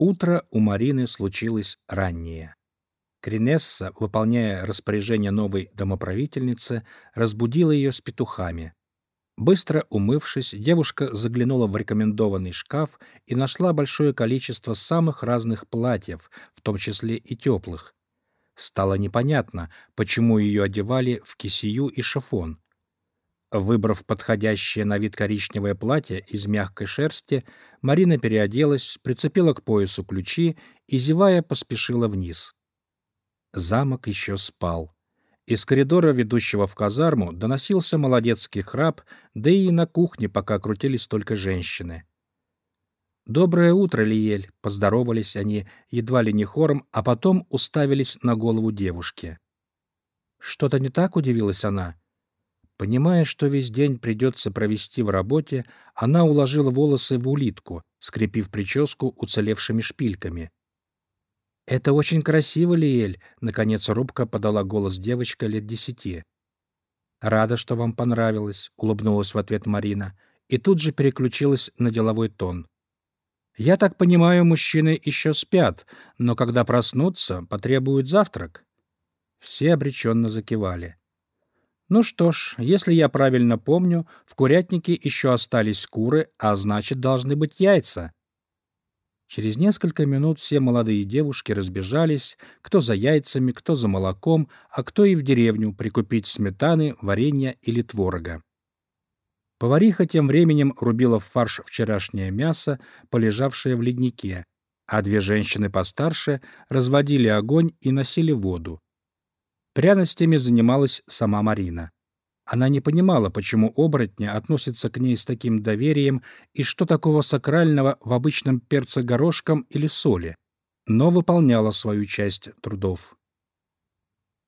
Утро у Марины случилось раннее. Кринесса, выполняя распоряжение новой домоправительницы, разбудила ее с петухами. Быстро умывшись, девушка заглянула в рекомендованный шкаф и нашла большое количество самых разных платьев, в том числе и теплых. Стало непонятно, почему ее одевали в кисию и шифон. Выбрав подходящее на вид коричневое платье из мягкой шерсти, Марина переоделась, прицепила к поясу ключи и, зевая, поспешила вниз. Замок еще спал. Из коридора, ведущего в казарму, доносился молодецкий храп, да и на кухне пока крутились только женщины. «Доброе утро, Лиель!» — поздоровались они, едва ли не хором, а потом уставились на голову девушки. «Что-то не так?» — удивилась она. Понимая, что весь день придется провести в работе, она уложила волосы в улитку, скрепив прическу уцелевшими шпильками. «Это очень красиво, Лиэль», — наконец робко подала голос девочка лет десяти. «Рада, что вам понравилось», — улыбнулась в ответ Марина, и тут же переключилась на деловой тон. «Я так понимаю, мужчины еще спят, но когда проснутся, потребуют завтрак». Все обреченно закивали. «Ну что ж, если я правильно помню, в курятнике еще остались куры, а значит, должны быть яйца», Через несколько минут все молодые девушки разбежались, кто за яйцами, кто за молоком, а кто и в деревню прикупить сметаны, варенья или творога. Повариха тем временем рубила в фарш вчерашнее мясо, полежавшее в леднике, а две женщины постарше разводили огонь и носили воду. Пряностями занималась сама Марина. Она не понимала, почему оборотни относятся к ней с таким доверием и что такого сакрального в обычном перце горошком или соли, но выполняла свою часть трудов.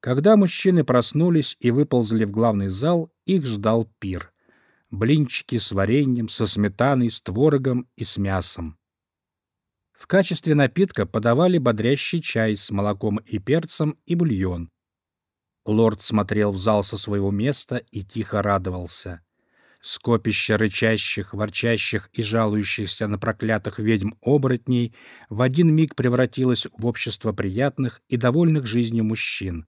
Когда мужчины проснулись и выползли в главный зал, их ждал пир. Блинчики с вареньем, со сметаной, с творогом и с мясом. В качестве напитка подавали бодрящий чай с молоком и перцем и бульон. Лорд смотрел в зал со своего места и тихо радовался. Скопище рычащих, ворчащих и жалующихся на проклятых ведьм-оборотней в один миг превратилось в общество приятных и довольных жизнью мужчин.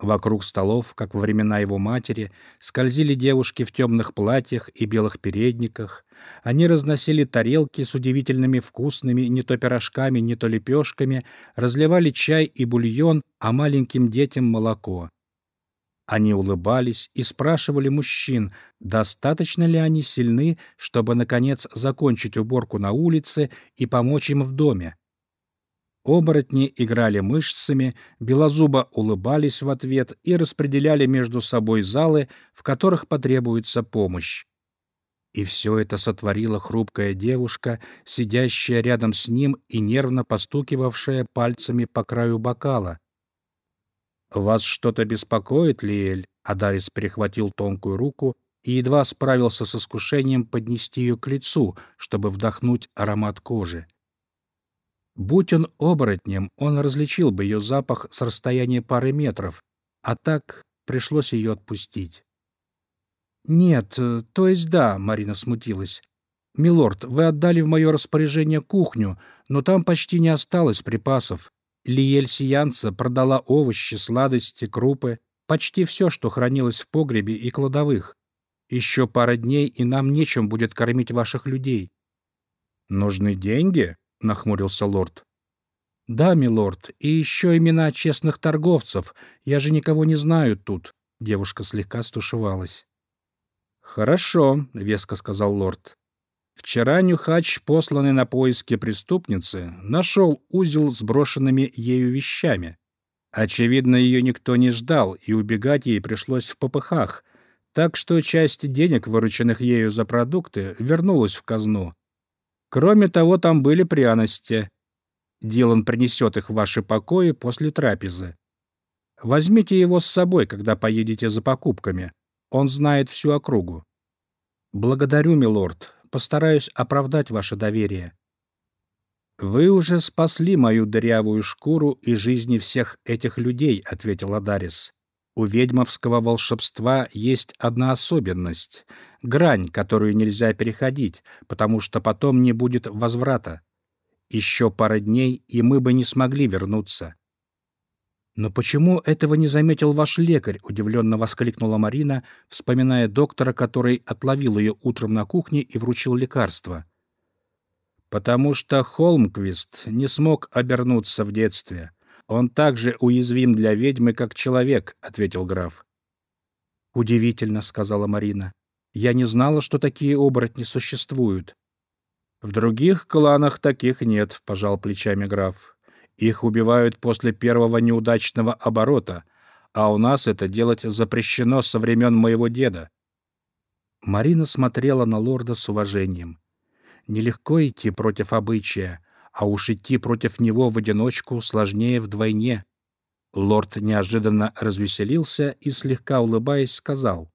Вокруг столов, как во времена его матери, скользили девушки в темных платьях и белых передниках. Они разносили тарелки с удивительными вкусными не то пирожками, не то лепешками, разливали чай и бульон, а маленьким детям молоко. Они улыбались и спрашивали мужчин, достаточно ли они сильны, чтобы, наконец, закончить уборку на улице и помочь им в доме. Оборотни играли мышцами, белозубо улыбались в ответ и распределяли между собой залы, в которых потребуется помощь. И все это сотворила хрупкая девушка, сидящая рядом с ним и нервно постукивавшая пальцами по краю бокала. «Вас что-то беспокоит, Лиэль?» Адарис перехватил тонкую руку и едва справился с искушением поднести ее к лицу, чтобы вдохнуть аромат кожи. Будь он оборотнем, он различил бы ее запах с расстояния пары метров, а так пришлось ее отпустить. «Нет, э, то есть да», — Марина смутилась. «Милорд, вы отдали в мое распоряжение кухню, но там почти не осталось припасов. Лиель Сиянца продала овощи, сладости, крупы, почти все, что хранилось в погребе и кладовых. Еще пара дней, и нам нечем будет кормить ваших людей». «Нужны деньги?» — нахмурился лорд. «Да, милорд, и еще имена честных торговцев. Я же никого не знаю тут». Девушка слегка стушевалась. «Хорошо», — веско сказал лорд. «Вчера Нюхач, посланный на поиски преступницы, нашел узел с брошенными ею вещами. Очевидно, ее никто не ждал, и убегать ей пришлось в попыхах, так что часть денег, вырученных ею за продукты, вернулась в казну. Кроме того, там были пряности. Дилан принесет их в ваши покои после трапезы. Возьмите его с собой, когда поедете за покупками. Он знает всю округу. Благодарю, милорд. Постараюсь оправдать ваше доверие. Вы уже спасли мою дырявую шкуру и жизни всех этих людей, ответил Адарис. У ведьмовского волшебства есть одна особенность — грань, которую нельзя переходить, потому что потом не будет возврата. Еще пара дней, и мы бы не смогли вернуться. «Но почему этого не заметил ваш лекарь?» — удивленно воскликнула Марина, вспоминая доктора, который отловил ее утром на кухне и вручил лекарство. «Потому что Холмквист не смог обернуться в детстве. Он так же уязвим для ведьмы, как человек», — ответил граф. «Удивительно», — сказала Марина. «Я не знала, что такие оборотни существуют». «В других кланах таких нет», — пожал плечами граф. «Их убивают после первого неудачного оборота, а у нас это делать запрещено со времен моего деда». Марина смотрела на лорда с уважением. Нелегко идти против обычая, а уж идти против него в одиночку сложнее вдвойне. Лорд неожиданно развеселился и, слегка улыбаясь, сказал.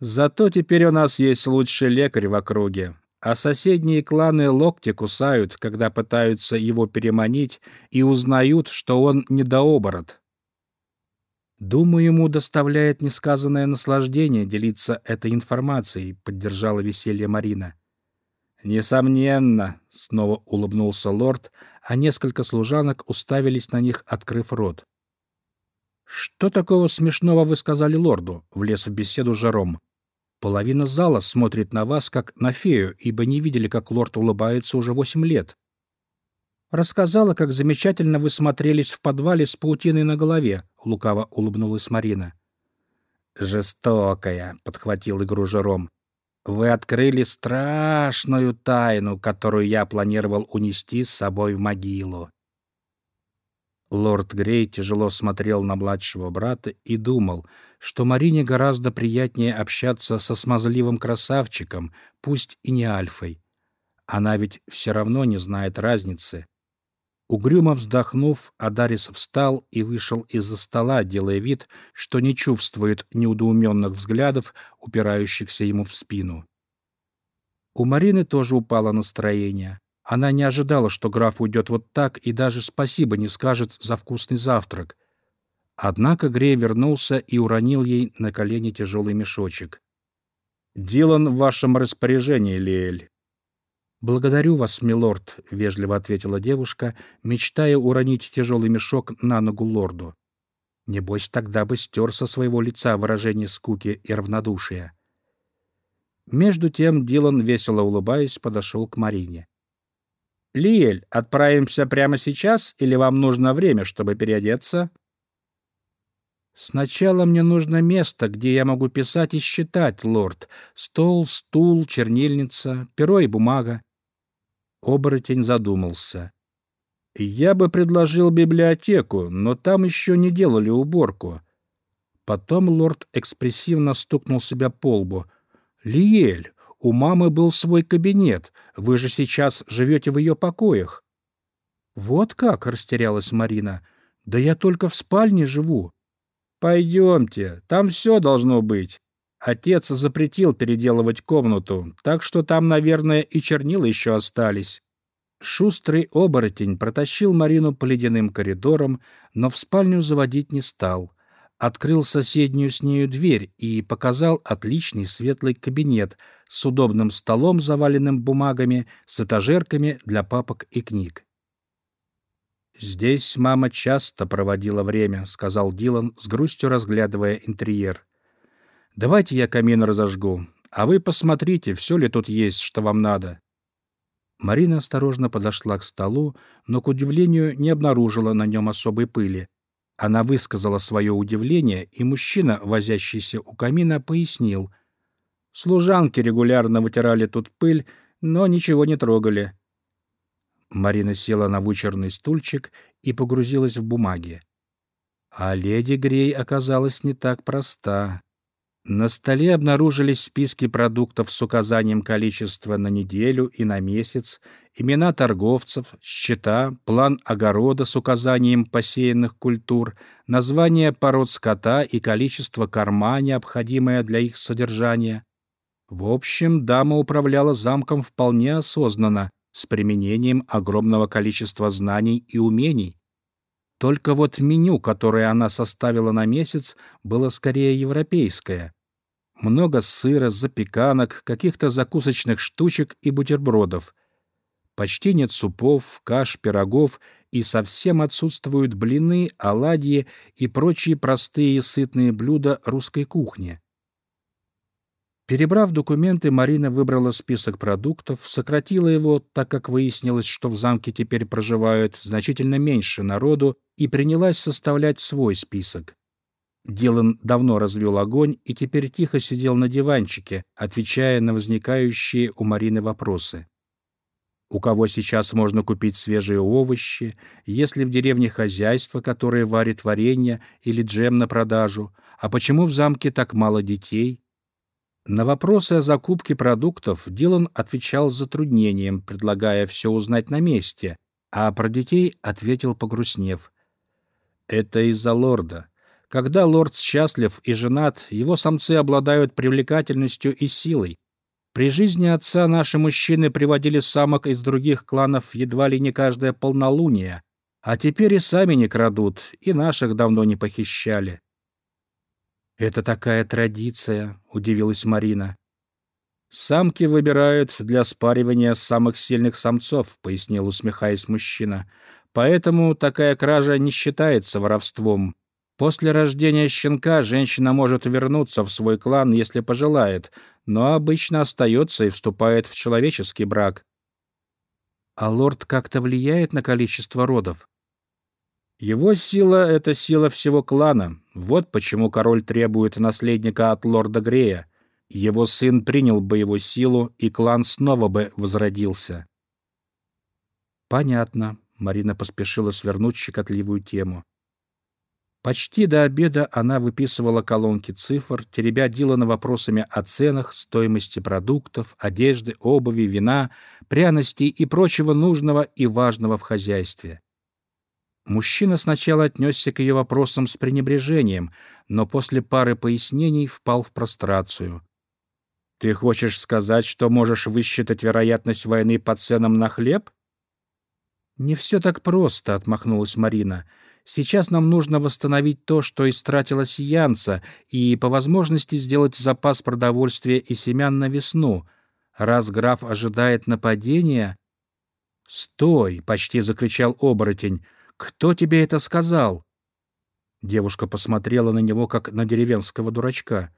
«Зато теперь у нас есть лучший лекарь в округе, а соседние кланы локти кусают, когда пытаются его переманить и узнают, что он недооборот. «Думаю, ему доставляет несказанное наслаждение делиться этой информацией», — поддержала веселье Марина. «Несомненно», — снова улыбнулся лорд, а несколько служанок уставились на них, открыв рот. «Что такого смешного вы сказали лорду?» — влез в беседу Жаром. «Половина зала смотрит на вас, как на фею, ибо не видели, как лорд улыбается уже восемь лет». «Рассказала, как замечательно вы смотрелись в подвале с паутиной на голове», — лукаво улыбнулась Марина. «Жестокая», — подхватил игру Жером. Вы открыли страшную тайну, которую я планировал унести с собой в могилу. Лорд Грей тяжело смотрел на младшего брата и думал, что Марине гораздо приятнее общаться со смазливым красавчиком, пусть и не альфой. Она ведь все равно не знает разницы. Угрюмо вздохнув, Адарис встал и вышел из-за стола, делая вид, что не чувствует неудоуменных взглядов, упирающихся ему в спину. У Марины тоже упало настроение. Она не ожидала, что граф уйдет вот так и даже спасибо не скажет за вкусный завтрак. Однако Грей вернулся и уронил ей на колени тяжелый мешочек. «Дилан в вашем распоряжении, Лиэль. «Благодарю вас, милорд», — вежливо ответила девушка, мечтая уронить тяжелый мешок на ногу лорду. Небось, тогда бы стер со своего лица выражение скуки и равнодушия. Между тем Дилан, весело улыбаясь, подошел к Марине. «Лиэль, отправимся прямо сейчас, или вам нужно время, чтобы переодеться?» «Сначала мне нужно место, где я могу писать и считать, лорд. Стол, стул, чернильница, перо и бумага. Оборотень задумался. «Я бы предложил библиотеку, но там еще не делали уборку». Потом лорд экспрессивно стукнул себя по лбу. «Лиэль, у мамы был свой кабинет. Вы же сейчас живете в ее покоях». «Вот как?» — растерялась Марина. «Да я только в спальне живу». «Пойдемте, там все должно быть. Отец запретил переделывать комнату, так что там, наверное, и чернила еще остались. Шустрый оборотень протащил Марину по ледяным коридорам, но в спальню заводить не стал. Открыл соседнюю с нею дверь и показал отличный светлый кабинет с удобным столом, заваленным бумагами, с этажерками для папок и книг. «Здесь мама часто проводила время», — сказал Дилан, с грустью разглядывая интерьер. Давайте я камин разожгу, а вы посмотрите, все ли тут есть, что вам надо». Марина осторожно подошла к столу, но, к удивлению, не обнаружила на нем особой пыли. Она высказала свое удивление, и мужчина, возящийся у камина, пояснил. «Служанки регулярно вытирали тут пыль, но ничего не трогали». Марина села на вычерный стульчик и погрузилась в бумаги. А леди Грей оказалась не так проста. На столе обнаружились списки продуктов с указанием количества на неделю и на месяц, имена торговцев, счета, план огорода с указанием посеянных культур, название пород скота и количество корма, необходимое для их содержания. В общем, дама управляла замком вполне осознанно, с применением огромного количества знаний и умений. Только вот меню, которое она составила на месяц, было скорее европейское. Много сыра, запеканок, каких-то закусочных штучек и бутербродов. Почти нет супов, каш, пирогов, и совсем отсутствуют блины, оладьи и прочие простые сытные блюда русской кухни. Перебрав документы, Марина выбрала список продуктов, сократила его, так как выяснилось, что в замке теперь проживают значительно меньше народу, и принялась составлять свой список. Дилан давно развел огонь и теперь тихо сидел на диванчике, отвечая на возникающие у Марины вопросы. У кого сейчас можно купить свежие овощи, есть ли в деревне хозяйство, которое варит варенье или джем на продажу, а почему в замке так мало детей? На вопросы о закупке продуктов Дилан отвечал с затруднением, предлагая все узнать на месте, а про детей ответил погрустнев. «Это из-за лорда. Когда лорд счастлив и женат, его самцы обладают привлекательностью и силой. При жизни отца наши мужчины приводили самок из других кланов едва ли не каждое полнолуние, а теперь и сами не крадут, и наших давно не похищали. «Это такая традиция», — удивилась Марина. «Самки выбирают для спаривания самых сильных самцов», — пояснил, усмехаясь мужчина. «Поэтому такая кража не считается воровством. После рождения щенка женщина может вернуться в свой клан, если пожелает, но обычно остается и вступает в человеческий брак. А лорд как-то влияет на количество родов? Его сила — это сила всего клана. Вот почему король требует наследника от лорда Грея. Его сын принял бы его силу, и клан снова бы возродился. «Понятно», — Марина поспешила свернуть щекотливую тему. Почти до обеда она выписывала колонки цифр, теребя Дилана вопросами о ценах, стоимости продуктов, одежды, обуви, вина, пряностей и прочего нужного и важного в хозяйстве. Мужчина сначала отнесся к ее вопросам с пренебрежением, но после пары пояснений впал в прострацию. «Ты хочешь сказать, что можешь высчитать вероятность войны по ценам на хлеб?» «Не все так просто», — отмахнулась Марина. Сейчас нам нужно восстановить то, что истратила Сиянца, и по возможности сделать запас продовольствия и семян на весну. Раз граф ожидает нападения... «Стой!» — почти закричал оборотень. «Кто тебе это сказал?» Девушка посмотрела на него, как на деревенского дурачка.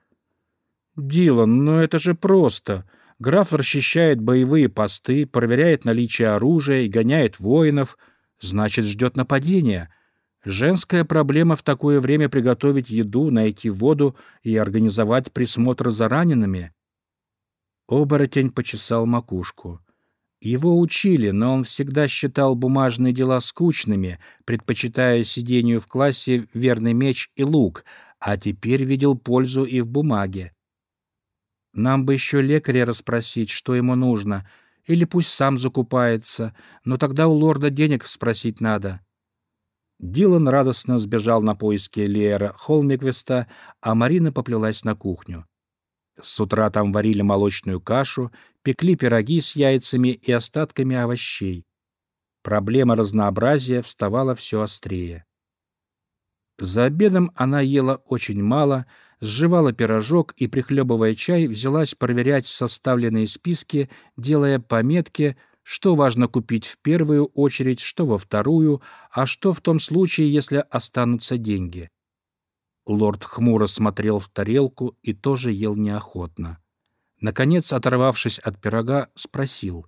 «Дилан, ну это же просто!» Граф расчищает боевые посты, проверяет наличие оружия и гоняет воинов. Значит, ждет нападения. Женская проблема в такое время приготовить еду, найти воду и организовать присмотр за ранеными. Оборотень почесал макушку. Его учили, но он всегда считал бумажные дела скучными, предпочитая сидению в классе верный меч и лук, а теперь видел пользу и в бумаге. Нам бы еще лекаря расспросить, что ему нужно, или пусть сам закупается, но тогда у лорда денег спросить надо. Дилан радостно сбежал на поиски Лиера Холмиквеста, а Марина поплелась на кухню. С утра там варили молочную кашу, пекли пироги с яйцами и остатками овощей. Проблема разнообразия вставала все острее. За обедом она ела очень мало, сживала пирожок и, прихлебывая чай, взялась проверять составленные списки, делая пометки — что важно купить в первую очередь, что во вторую, а что в том случае, если останутся деньги. Лорд хмуро смотрел в тарелку и тоже ел неохотно. Наконец, оторвавшись от пирога, спросил.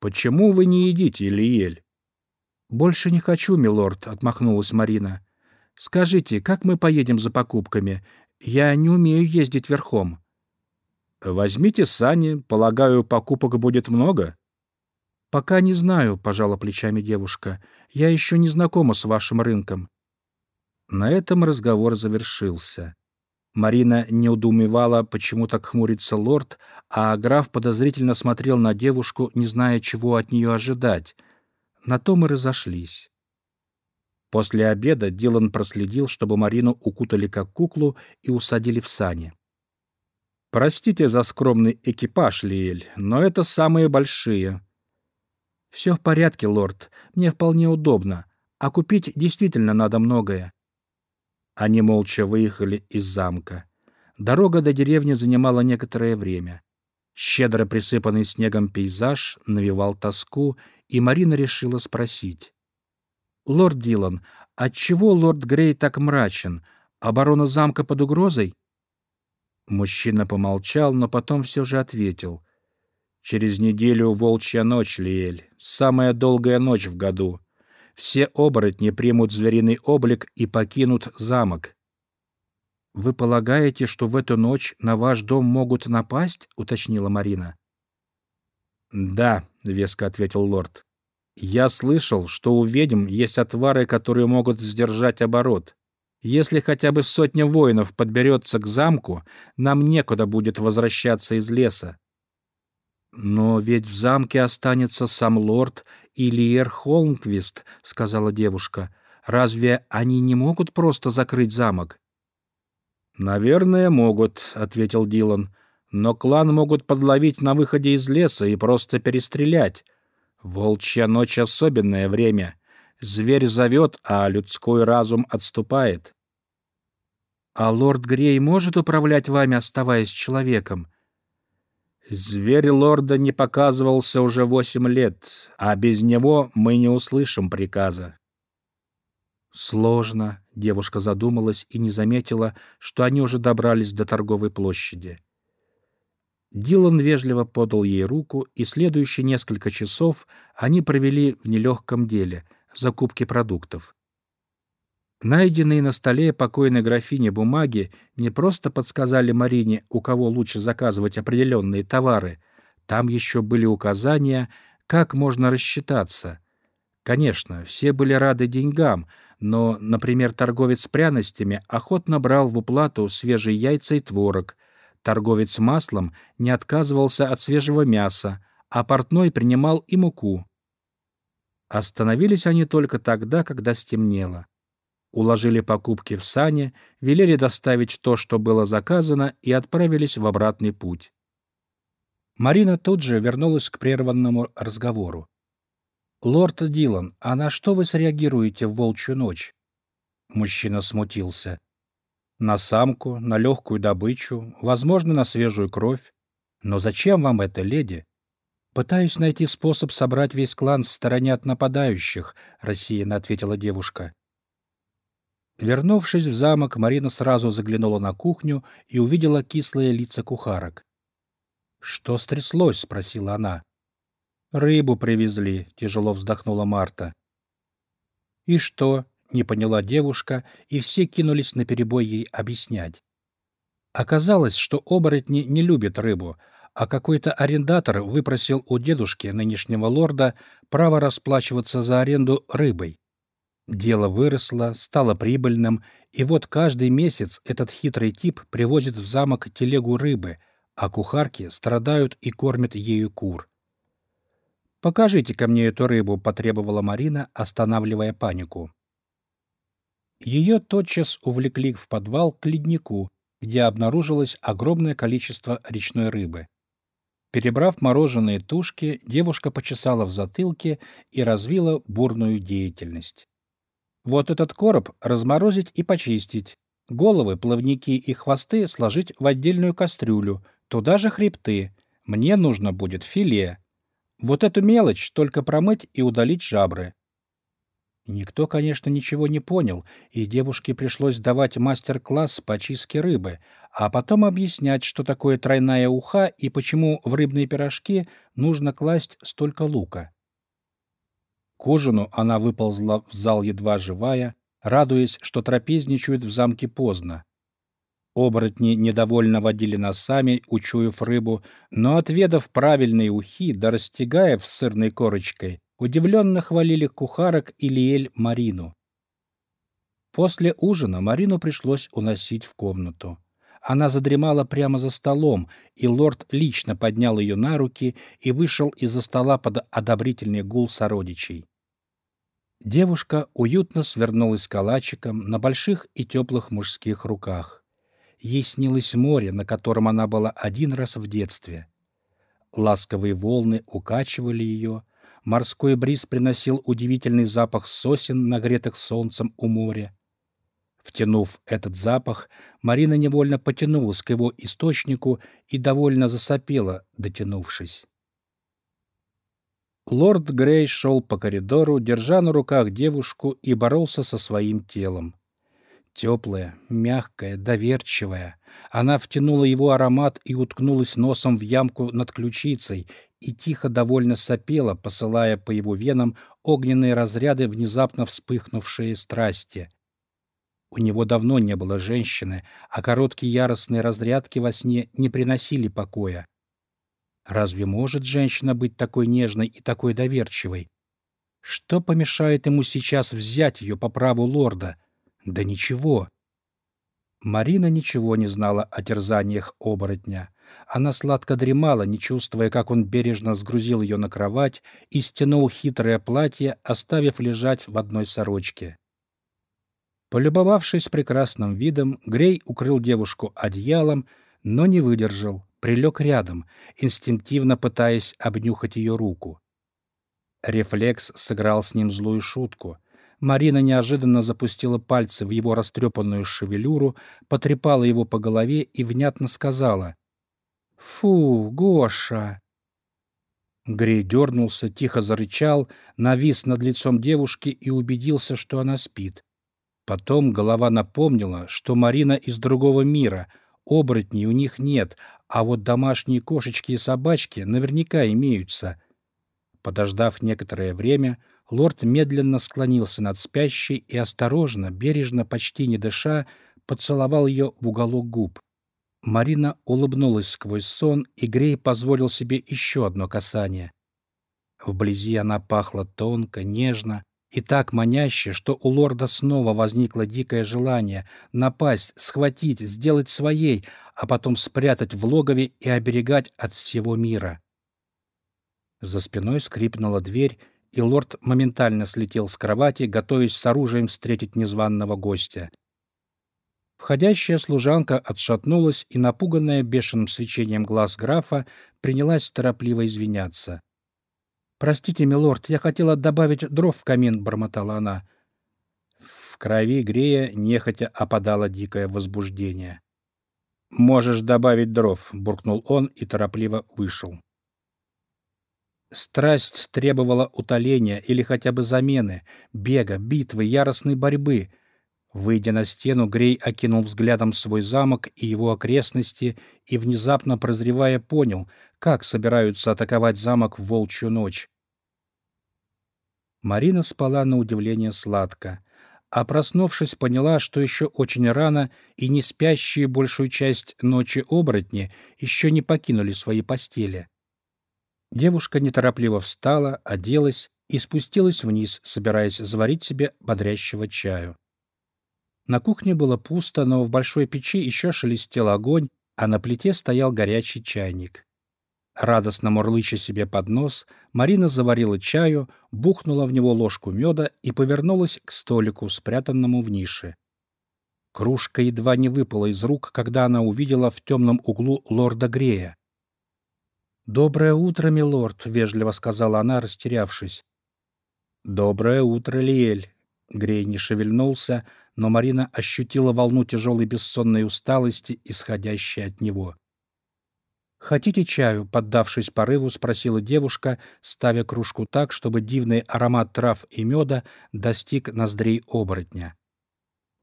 «Почему вы не едите, Лиель?» «Больше не хочу, милорд», — отмахнулась Марина. «Скажите, как мы поедем за покупками? Я не умею ездить верхом». «Возьмите сани. Полагаю, покупок будет много?» «Пока не знаю», — пожала плечами девушка. «Я еще не знакома с вашим рынком». На этом разговор завершился. Марина не удумевала, почему так хмурится лорд, а граф подозрительно смотрел на девушку, не зная, чего от нее ожидать. На то мы разошлись. После обеда Дилан проследил, чтобы Марину укутали как куклу и усадили в сани. «Простите за скромный экипаж, Лиэль, но это самые большие. «Все в порядке, лорд. Мне вполне удобно. А купить действительно надо многое». Они молча выехали из замка. Дорога до деревни занимала некоторое время. Щедро присыпанный снегом пейзаж навевал тоску, и Марина решила спросить. «Лорд Дилан, отчего лорд Грей так мрачен? Оборона замка под угрозой?» Мужчина помолчал, но потом все же ответил. «Через неделю волчья ночь, Лиэль, самая долгая ночь в году. Все оборотни примут звериный облик и покинут замок. «Вы полагаете, что в эту ночь на ваш дом могут напасть?» — уточнила Марина. «Да», — веско ответил лорд. «Я слышал, что у ведьм есть отвары, которые могут сдержать оборот. Если хотя бы сотня воинов подберется к замку, нам некуда будет возвращаться из леса». «Но ведь в замке останется сам лорд и Лиер Холмквист», — сказала девушка. «Разве они не могут просто закрыть замок?» «Наверное, могут», — ответил Дилан. «Но клан могут подловить на выходе из леса и просто перестрелять. Волчья ночь — особенное время. Зверь зовет, а людской разум отступает». «А лорд Грей может управлять вами, оставаясь человеком?» «Зверь лорда не показывался уже восемь лет, а без него мы не услышим приказа». «Сложно», — девушка задумалась и не заметила, что они уже добрались до торговой площади. Дилан вежливо подал ей руку, и следующие несколько часов они провели в нелегком деле — закупке продуктов. Найденные на столе покойной графини бумаги не просто подсказали Марине, у кого лучше заказывать определенные товары, там еще были указания, как можно рассчитаться. Конечно, все были рады деньгам — но, например, торговец пряностями охотно брал в уплату свежие яйца и творог, торговец маслом не отказывался от свежего мяса, а портной принимал и муку. Остановились они только тогда, когда стемнело. Уложили покупки в сани, велели доставить то, что было заказано, и отправились в обратный путь. Марина тут же вернулась к прерванному разговору. «Лорд Дилан, а на что вы среагируете в волчью ночь?» Мужчина смутился. «На самку, на легкую добычу, возможно, на свежую кровь. Но зачем вам это, леди?» «Пытаюсь найти способ собрать весь клан в стороне от нападающих», — рассеянно ответила девушка. Вернувшись в замок, Марина сразу заглянула на кухню и увидела кислые лица кухарок. «Что стряслось?» — спросила она. «Рыбу привезли», — тяжело вздохнула Марта. «И что?» — не поняла девушка, и все кинулись на перебой ей объяснять. Оказалось, что оборотни не любят рыбу, а какой-то арендатор выпросил у дедушки, нынешнего лорда, право расплачиваться за аренду рыбой. Дело выросло, стало прибыльным, и вот каждый месяц этот хитрый тип привозит в замок телегу рыбы, а кухарки страдают и кормят ею кур. покажите ко мне эту рыбу», — потребовала Марина, останавливая панику. Ее тотчас увлекли в подвал к леднику, где обнаружилось огромное количество речной рыбы. Перебрав мороженые тушки, девушка почесала в затылке и развила бурную деятельность. Вот этот короб разморозить и почистить. Головы, плавники и хвосты сложить в отдельную кастрюлю, туда же хребты. Мне нужно будет филе. Вот эту мелочь только промыть и удалить жабры. Никто, конечно, ничего не понял, и девушке пришлось давать мастер-класс по чистке рыбы, а потом объяснять, что такое тройная уха и почему в рыбные пирожки нужно класть столько лука. К она выползла в зал едва живая, радуясь, что трапезничают в замке поздно. Оборотни недовольно водили носами, учуяв рыбу, но, отведав правильные ухи, да растягая в сырной корочкой, удивленно хвалили кухарок и Лиэль Марину. После ужина Марину пришлось уносить в комнату. Она задремала прямо за столом, и лорд лично поднял ее на руки и вышел из-за стола под одобрительный гул сородичей. Девушка уютно свернулась калачиком на больших и теплых мужских руках. Ей снилось море, на котором она была один раз в детстве. Ласковые волны укачивали ее, морской бриз приносил удивительный запах сосен, нагретых солнцем у моря. Втянув этот запах, Марина невольно потянулась к его источнику и довольно засопела, дотянувшись. Лорд Грей шел по коридору, держа на руках девушку и боролся со своим телом. Теплая, мягкая, доверчивая. Она втянула его аромат и уткнулась носом в ямку над ключицей и тихо довольно сопела, посылая по его венам огненные разряды внезапно вспыхнувшие страсти. У него давно не было женщины, а короткие яростные разрядки во сне не приносили покоя. Разве может женщина быть такой нежной и такой доверчивой? Что помешает ему сейчас взять ее по праву лорда? Да ничего. Марина ничего не знала о терзаниях оборотня. Она сладко дремала, не чувствуя, как он бережно сгрузил ее на кровать и стянул хитрое платье, оставив лежать в одной сорочке. Полюбовавшись прекрасным видом, Грей укрыл девушку одеялом, но не выдержал, прилег рядом, инстинктивно пытаясь обнюхать ее руку. Рефлекс сыграл с ним злую шутку. Марина неожиданно запустила пальцы в его растрепанную шевелюру, потрепала его по голове и внятно сказала «Фу, Гоша!» Грей дернулся, тихо зарычал, навис над лицом девушки и убедился, что она спит. Потом голова напомнила, что Марина из другого мира, оборотней у них нет, а вот домашние кошечки и собачки наверняка имеются. Подождав некоторое время, лорд медленно склонился над спящей и осторожно, бережно, почти не дыша, поцеловал ее в уголок губ. Марина улыбнулась сквозь сон, и Грей позволил себе еще одно касание. Вблизи она пахла тонко, нежно, и так маняще, что у лорда снова возникло дикое желание напасть, схватить, сделать своей, а потом спрятать в логове и оберегать от всего мира. За спиной скрипнула дверь, и лорд моментально слетел с кровати, готовясь с оружием встретить незваного гостя. Входящая служанка отшатнулась и, напуганная бешеным свечением глаз графа, принялась торопливо извиняться. «Простите, милорд, я хотела добавить дров в камин», — бормотала она. В крови Грея нехотя опадало дикое возбуждение. «Можешь добавить дров», — буркнул он и торопливо вышел. Страсть требовала утоления или хотя бы замены, бега, битвы, яростной борьбы. Выйдя на стену, Грей окинул взглядом свой замок и его окрестности и, внезапно прозревая, понял, как собираются атаковать замок в волчью ночь. Марина спала на удивление сладко, а проснувшись, поняла, что еще очень рано, и не спящие большую часть ночи оборотни еще не покинули свои постели. Девушка неторопливо встала, оделась и спустилась вниз, собираясь заварить себе бодрящего чаю. На кухне было пусто, но в большой печи еще шелестел огонь, а на плите стоял горячий чайник. Радостно мурлыча себе под нос, Марина заварила чаю, бухнула в него ложку меда и повернулась к столику, спрятанному в нише. Кружка едва не выпала из рук, когда она увидела в темном углу лорда Грея. «Доброе утро, милорд», — вежливо сказала она, растерявшись. «Доброе утро, Лиэль». Грей не шевельнулся, но Марина ощутила волну тяжелой бессонной усталости, исходящей от него. «Хотите чаю?» — поддавшись порыву, спросила девушка, ставя кружку так, чтобы дивный аромат трав и меда достиг ноздрей оборотня.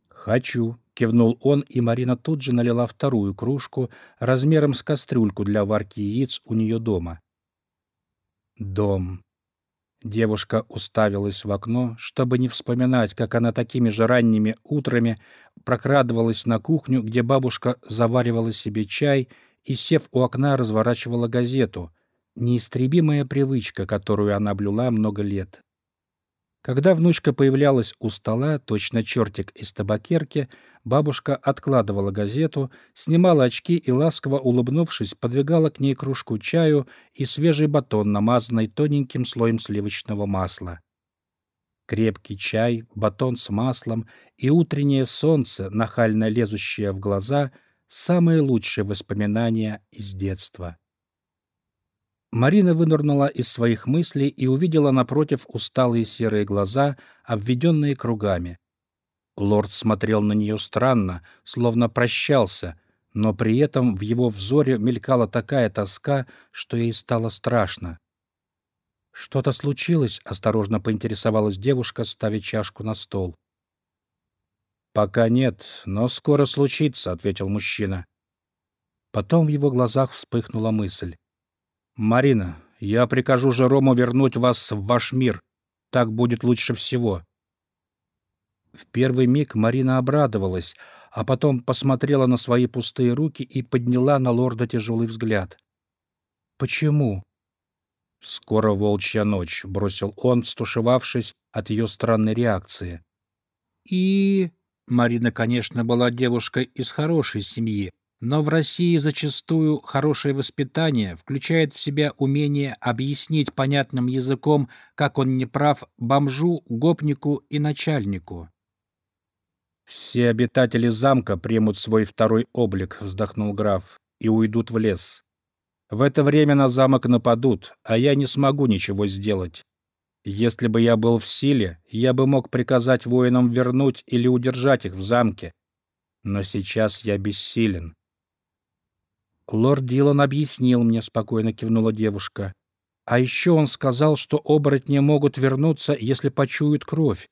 «Хочу», — кивнул он, и Марина тут же налила вторую кружку размером с кастрюльку для варки яиц у нее дома. Дом. Девушка уставилась в окно, чтобы не вспоминать, как она такими же ранними утрами прокрадывалась на кухню, где бабушка заваривала себе чай и, сев у окна, разворачивала газету. Неистребимая привычка, которую она блюла много лет. Когда внучка появлялась у стола, точно чертик из табакерки, бабушка откладывала газету, снимала очки и, ласково улыбнувшись, подвигала к ней кружку чаю и свежий батон, намазанный тоненьким слоем сливочного масла. Крепкий чай, батон с маслом и утреннее солнце, нахально лезущее в глаза — самые лучшие воспоминания из детства. Марина вынырнула из своих мыслей и увидела напротив усталые серые глаза, обведенные кругами. Лорд смотрел на нее странно, словно прощался, но при этом в его взоре мелькала такая тоска, что ей стало страшно. «Что-то случилось?» — осторожно поинтересовалась девушка, ставя чашку на стол. «Пока нет, но скоро случится», — ответил мужчина. Потом в его глазах вспыхнула мысль. «Марина, я прикажу Жерому вернуть вас в ваш мир. Так будет лучше всего». В первый миг Марина обрадовалась, а потом посмотрела на свои пустые руки и подняла на лорда тяжелый взгляд. «Почему?» «Скоро волчья ночь», — бросил он, стушевавшись от ее странной реакции. «И...» Марина, конечно, была девушкой из хорошей семьи, но в России зачастую хорошее воспитание включает в себя умение объяснить понятным языком, как он не прав бомжу, гопнику и начальнику. «Все обитатели замка примут свой второй облик», — вздохнул граф, — «и уйдут в лес. В это время на замок нападут, а я не смогу ничего сделать. Если бы я был в силе, я бы мог приказать воинам вернуть или удержать их в замке. Но сейчас я бессилен. Лорд Дилан объяснил мне, спокойно кивнула девушка. А еще он сказал, что оборотни могут вернуться, если почуют кровь.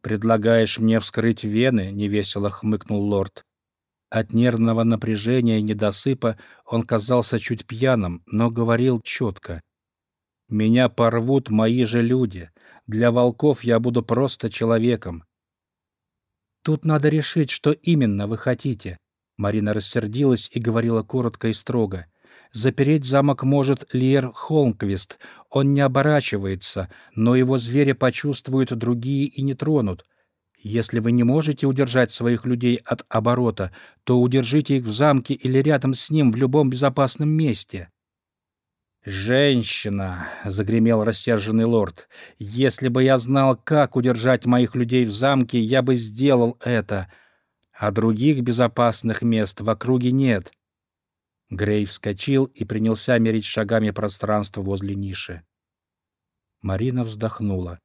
«Предлагаешь мне вскрыть вены?» — невесело хмыкнул лорд. От нервного напряжения и недосыпа он казался чуть пьяным, но говорил четко. «Меня порвут мои же люди. Для волков я буду просто человеком». «Тут надо решить, что именно вы хотите». Марина рассердилась и говорила коротко и строго. «Запереть замок может Лиер Холмквист. Он не оборачивается, но его звери почувствуют другие и не тронут. Если вы не можете удержать своих людей от оборота, то удержите их в замке или рядом с ним в любом безопасном месте. «Женщина!» — загремел рассерженный лорд. «Если бы я знал, как удержать моих людей в замке, я бы сделал это. А других безопасных мест в округе нет». Грей вскочил и принялся мерить шагами пространство возле ниши. Марина вздохнула.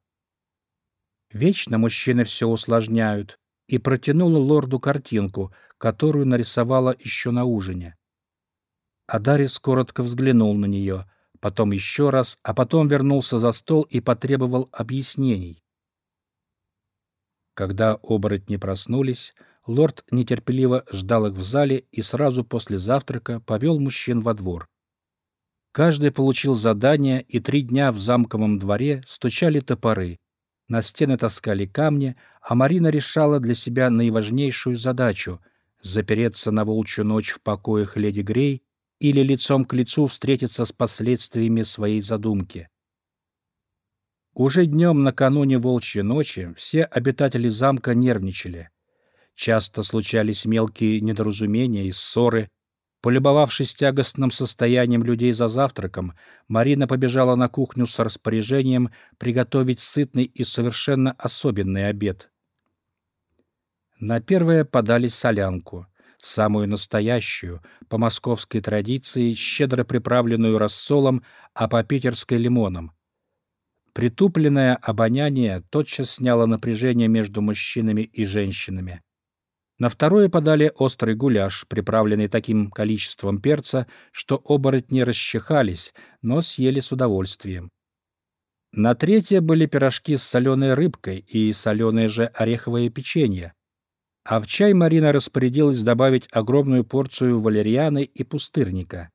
Вечно мужчины все усложняют, и протянула лорду картинку, которую нарисовала еще на ужине. Адарис коротко взглянул на нее, потом еще раз, а потом вернулся за стол и потребовал объяснений. Когда оборотни проснулись, лорд нетерпеливо ждал их в зале и сразу после завтрака повел мужчин во двор. Каждый получил задание, и три дня в замковом дворе стучали топоры, на стены таскали камни, а Марина решала для себя наиважнейшую задачу — запереться на волчью ночь в покоях леди Грей или лицом к лицу встретиться с последствиями своей задумки. Уже днем накануне волчьей ночи все обитатели замка нервничали. Часто случались мелкие недоразумения и ссоры, Полюбовавшись тягостным состоянием людей за завтраком, Марина побежала на кухню с распоряжением приготовить сытный и совершенно особенный обед. На первое подали солянку, самую настоящую, по московской традиции, щедро приправленную рассолом, а по питерской — лимоном. Притупленное обоняние тотчас сняло напряжение между мужчинами и женщинами. На второе подали острый гуляш, приправленный таким количеством перца, что оборотни расчихались, но съели с удовольствием. На третье были пирожки с соленой рыбкой и соленое же ореховое печенье. А в чай Марина распорядилась добавить огромную порцию валерьяны и пустырника.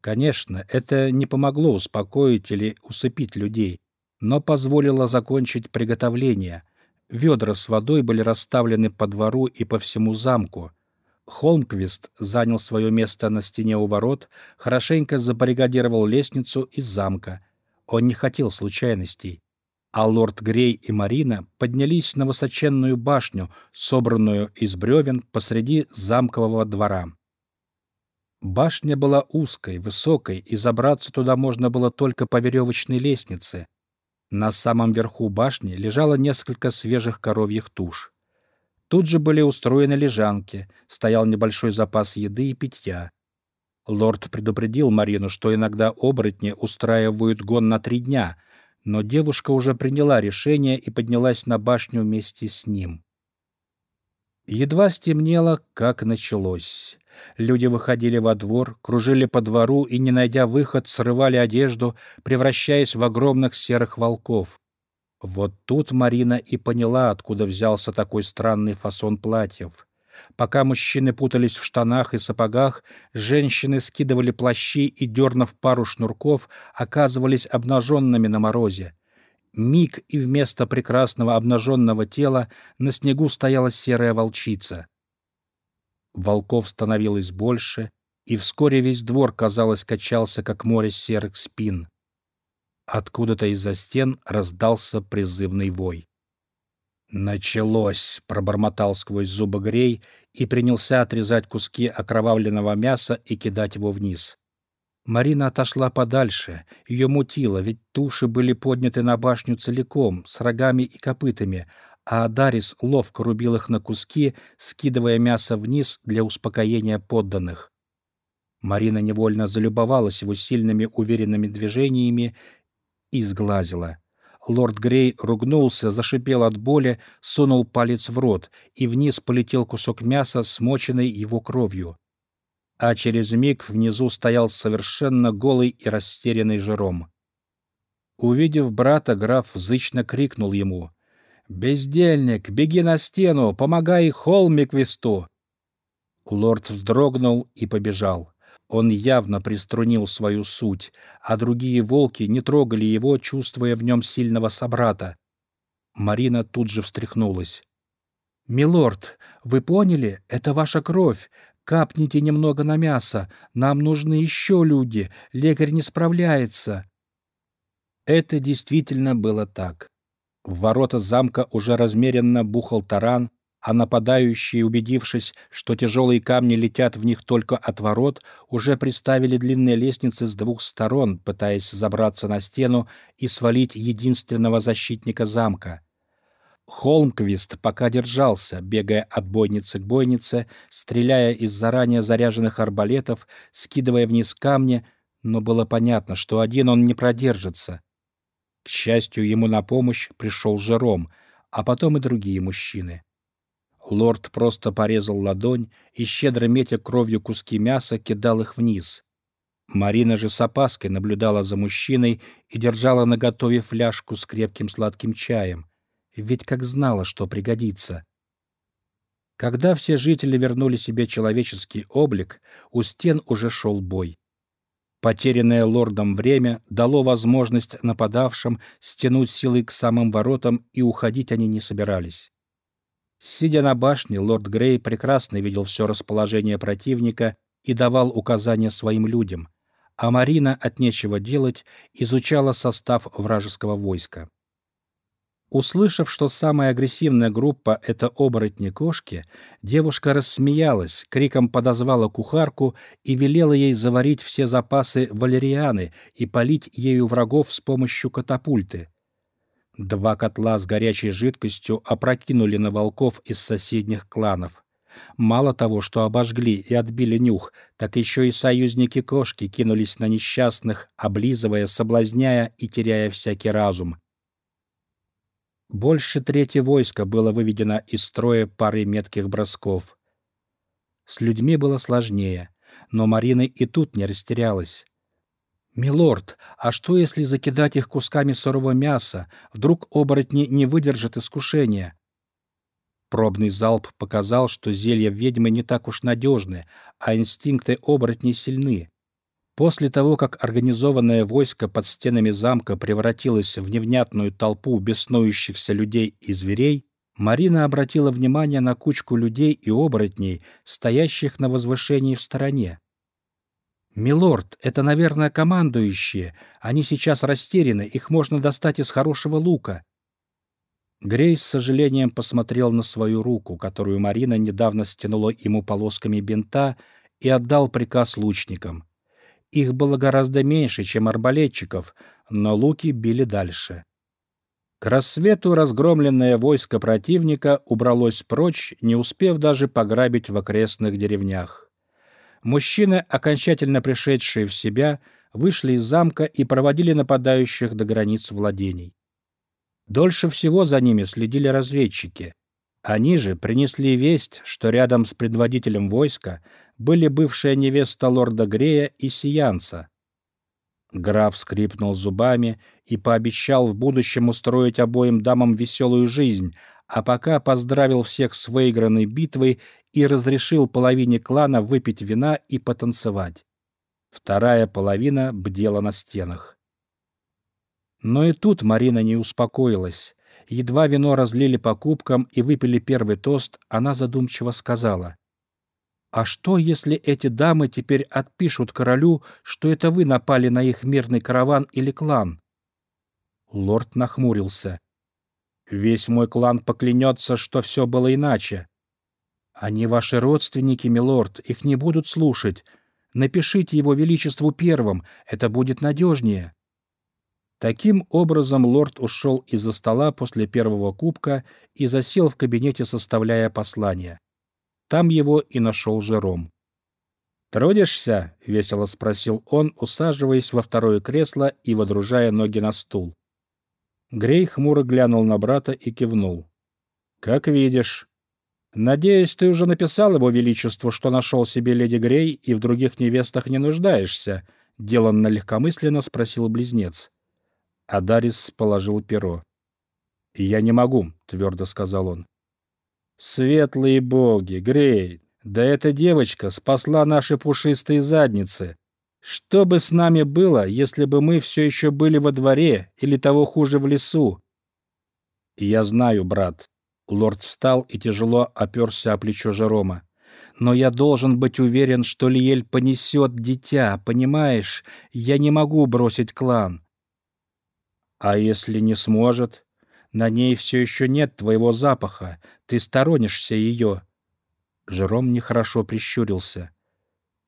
Конечно, это не помогло успокоить или усыпить людей, но позволило закончить приготовление — Ведра с водой были расставлены по двору и по всему замку. Холмквист занял свое место на стене у ворот, хорошенько забаррикадировал лестницу из замка. Он не хотел случайностей. А лорд Грей и Марина поднялись на высоченную башню, собранную из бревен посреди замкового двора. Башня была узкой, высокой, и забраться туда можно было только по веревочной лестнице. На самом верху башни лежало несколько свежих коровьих туш. Тут же были устроены лежанки, стоял небольшой запас еды и питья. Лорд предупредил Марину, что иногда оборотни устраивают гон на три дня, но девушка уже приняла решение и поднялась на башню вместе с ним. Едва стемнело, как началось. Люди выходили во двор, кружили по двору и, не найдя выход, срывали одежду, превращаясь в огромных серых волков. Вот тут Марина и поняла, откуда взялся такой странный фасон платьев. Пока мужчины путались в штанах и сапогах, женщины скидывали плащи и, дернув пару шнурков, оказывались обнаженными на морозе. Миг, и вместо прекрасного обнаженного тела на снегу стояла серая волчица. Волков становилось больше, и вскоре весь двор, казалось, качался, как море серых спин. Откуда-то из-за стен раздался призывный вой. «Началось!» — пробормотал сквозь зубы Грей и принялся отрезать куски окровавленного мяса и кидать его вниз. Марина отошла подальше. Ее мутило, ведь туши были подняты на башню целиком, с рогами и копытами, а Адарис ловко рубил их на куски, скидывая мясо вниз для успокоения подданных. Марина невольно залюбовалась его сильными уверенными движениями и сглазила. Лорд Грей ругнулся, зашипел от боли, сунул палец в рот, и вниз полетел кусок мяса, смоченный его кровью. А через миг внизу стоял совершенно голый и растерянный Жером. Увидев брата, граф зычно крикнул ему. «Бездельник, беги на стену, помогай Холмиквисту!» Лорд вздрогнул и побежал. Он явно приструнил свою суть, а другие волки не трогали его, чувствуя в нем сильного собрата. Марина тут же встряхнулась. «Милорд, вы поняли? Это ваша кровь. Капните немного на мясо. Нам нужны еще люди. Лекарь не справляется». Это действительно было так. В ворота замка уже размеренно бухал таран, а нападающие, убедившись, что тяжелые камни летят в них только от ворот, уже приставили длинные лестницы с двух сторон, пытаясь забраться на стену и свалить единственного защитника замка. Холмквист пока держался, бегая от бойницы к бойнице, стреляя из заранее заряженных арбалетов, скидывая вниз камни, но было понятно, что один он не продержится. К счастью, ему на помощь пришел Жером, а потом и другие мужчины. Лорд просто порезал ладонь и, щедро метя кровью куски мяса, кидал их вниз. Марина же с опаской наблюдала за мужчиной и держала наготове фляжку с крепким сладким чаем, ведь как знала, что пригодится. Когда все жители вернули себе человеческий облик, у стен уже шел бой. Потерянное лордом время дало возможность нападавшим стянуть силы к самым воротам, и уходить они не собирались. Сидя на башне, лорд Грей прекрасно видел все расположение противника и давал указания своим людям, а Марина от нечего делать изучала состав вражеского войска. Услышав, что самая агрессивная группа — это оборотни-кошки, девушка рассмеялась, криком подозвала кухарку и велела ей заварить все запасы валерианы и полить ею врагов с помощью катапульты. Два котла с горячей жидкостью опрокинули на волков из соседних кланов. Мало того, что обожгли и отбили нюх, так еще и союзники кошки кинулись на несчастных, облизывая, соблазняя и теряя всякий разум. Больше трети войска было выведено из строя парой метких бросков. С людьми было сложнее, но Марина и тут не растерялась. «Милорд, а что, если закидать их кусками сырого мяса? Вдруг оборотни не выдержат искушения?» Пробный залп показал, что зелья ведьмы не так уж надежны, а инстинкты оборотней сильны. После того, как организованное войско под стенами замка превратилось в невнятную толпу беснующихся людей и зверей, Марина обратила внимание на кучку людей и оборотней, стоящих на возвышении в стороне. «Милорд, это, наверное, командующие. Они сейчас растеряны, их можно достать из хорошего лука». Грей с сожалением посмотрел на свою руку, которую Марина недавно стянула ему полосками бинта, и отдал приказ лучникам. Их было гораздо меньше, чем арбалетчиков, но луки били дальше. К рассвету разгромленное войско противника убралось прочь, не успев даже пограбить в окрестных деревнях. Мужчины, окончательно пришедшие в себя, вышли из замка и проводили нападающих до границ владений. Дольше всего за ними следили разведчики. Они же принесли весть, что рядом с предводителем войска были бывшая невеста лорда Грея и Сиянца. Граф скрипнул зубами и пообещал в будущем устроить обоим дамам веселую жизнь, а пока поздравил всех с выигранной битвой и разрешил половине клана выпить вина и потанцевать. Вторая половина бдела на стенах. Но и тут Марина не успокоилась. Едва вино разлили по кубкам и выпили первый тост, она задумчиво сказала. «А что, если эти дамы теперь отпишут королю, что это вы напали на их мирный караван или клан?» Лорд нахмурился. «Весь мой клан поклянется, что все было иначе». «Они ваши родственники, милорд, их не будут слушать. Напишите его величеству первым, это будет надежнее». Таким образом, лорд ушел из-за стола после первого кубка и засел в кабинете, составляя послание. Там его и нашел Жером. «Трудишься?» — весело спросил он, усаживаясь во второе кресло и водружая ноги на стул. Грей хмуро глянул на брата и кивнул. «Как видишь. Надеюсь, ты уже написал его величеству, что нашел себе леди Грей и в других невестах не нуждаешься?» — деланно легкомысленно спросил близнец. Адарис положил перо. «Я не могу», — твердо сказал он. «Светлые боги, Грей, да эта девочка спасла наши пушистые задницы. Что бы с нами было, если бы мы все еще были во дворе или того хуже в лесу?» «Я знаю, брат». Лорд встал и тяжело оперся о плечо Жерома. «Но я должен быть уверен, что Лиель понесет дитя, понимаешь? Я не могу бросить клан. А если не сможет? На ней все еще нет твоего запаха. Ты сторонишься ее. Жером нехорошо прищурился.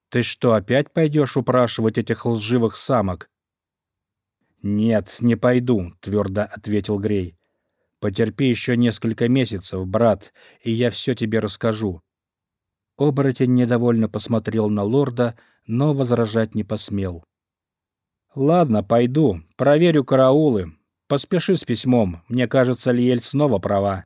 Ты что, опять пойдешь упрашивать этих лживых самок? Нет, не пойду, твердо ответил Грей. Потерпи еще несколько месяцев, брат, и я все тебе расскажу. Оборотень недовольно посмотрел на лорда, но возражать не посмел. «Ладно, пойду. Проверю караулы. Поспеши с письмом. Мне кажется, Лиэль снова права».